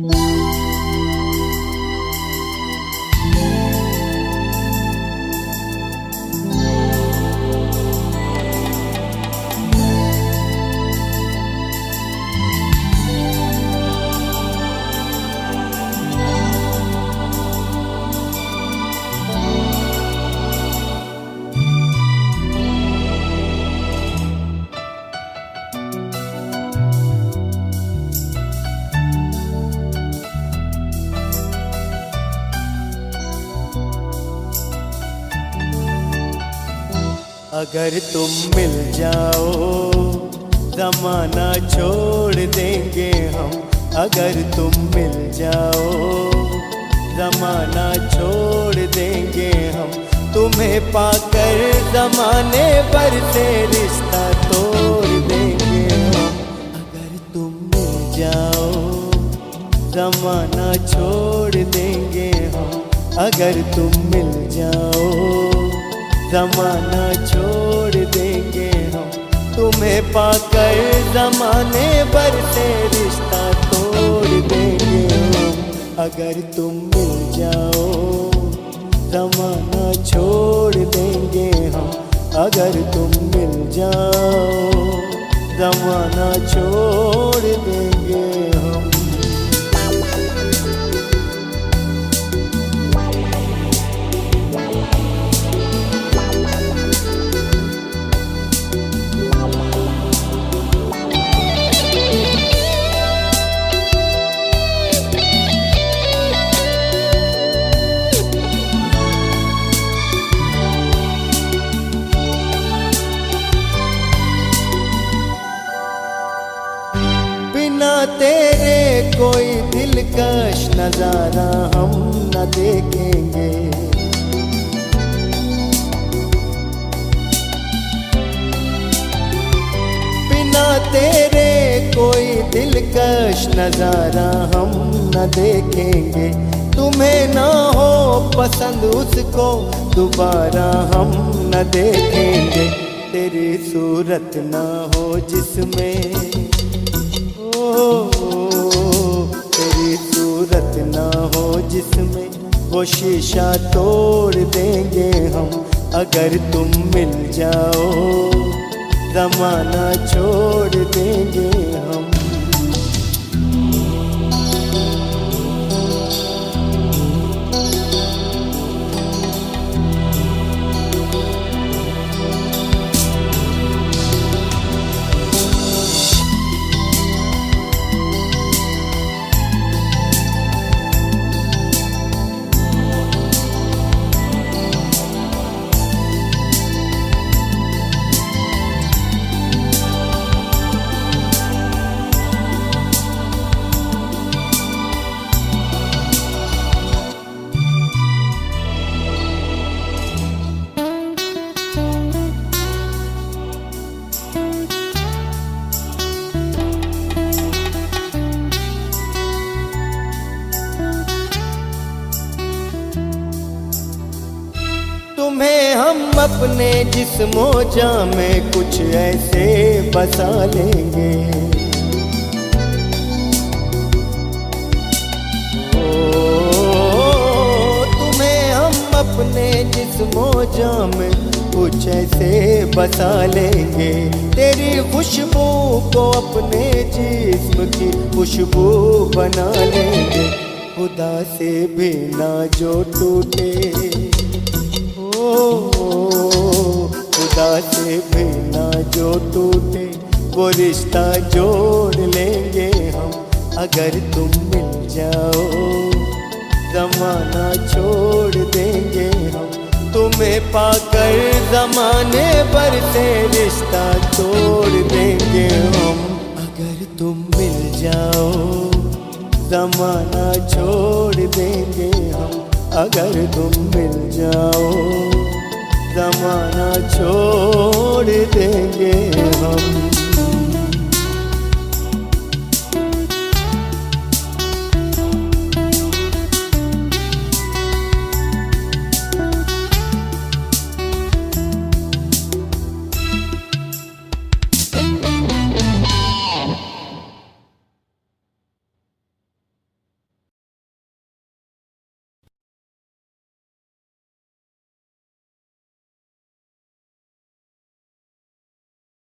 Música अगर तुम मिल जाओ, जमाना छोड़ देंगे हम। अगर तुम मिल जाओ, जमाना छोड़ देंगे हम। तुम्हें पाकर जमाने पर से रिश्ता तोड़ देंगे हम। अगर तुम मिल जाओ, जमाना छोड़ देंगे हम। अगर तुम मिल जाओ जमाना छोड़ देंगे हम तुम्हें पाकर जमाने भर से रिश्ता तोड़ देंगे हम अगर तुम मिल जाओ, जमाना छोड़ देंगे हम अगर तुम मिल जाओ, जमाना छोड़ देंगे हम तेरे कोई दिलकश नज़ारा हम न देखेंगे। बिना तेरे कोई दिलकश नज़ारा हम न देखेंगे। तुम्हें ना हो पसंद उसको, दोबारा हम न देखेंगे। तेरी सूरत ना हो जिसमें तेरी सूरत ना हो जिसमें वो शीशा तोड़ देंगे हम, अगर तुम मिल जाओ, जमाना छोड़ देंगे हम। तुम्हें हम अपने जिस्मो जा में कुछ ऐसे बसा लेंगे। ओ, तुम्हें हम अपने जिस्मो जा में कुछ ऐसे बसा लेंगे। तेरी खुशबू को अपने जिस्म की खुशबू बना लेंगे। खुदा से भी ना जो टूटे। खुदा से भी ना जो टूटे, वो रिश्ता जोड़ लेंगे हम, अगर तुम मिल जाओ। जमाना छोड़ देंगे हम, तुम्हें पाकर जमाने पर से रिश्ता तोड़ देंगे हम, अगर तुम मिल जाओ। जमाना छोड़ देंगे हम। अगर तुम मिल जाओ जमाना छोड़ देंगे हम।